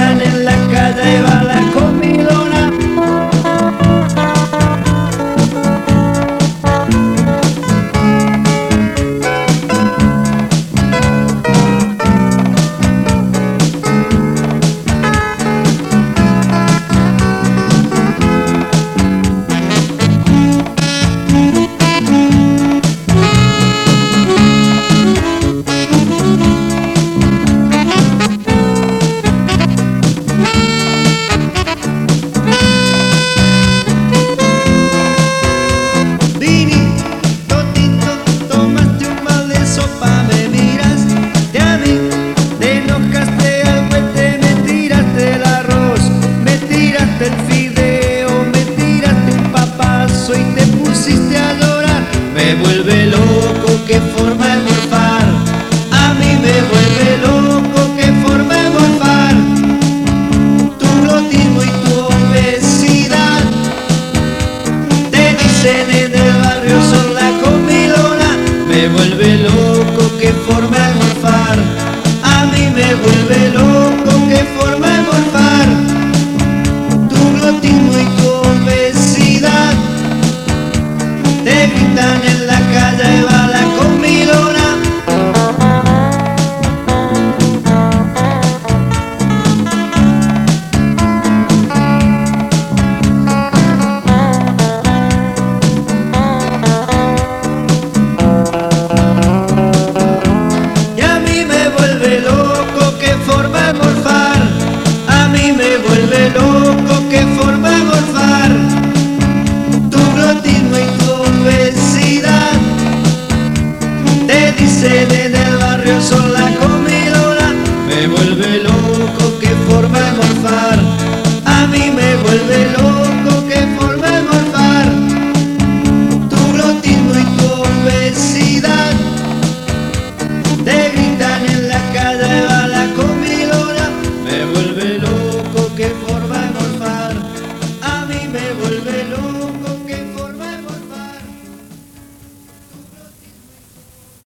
And in me vuelve loco que forma XD del barrio son la comidora, me vuelve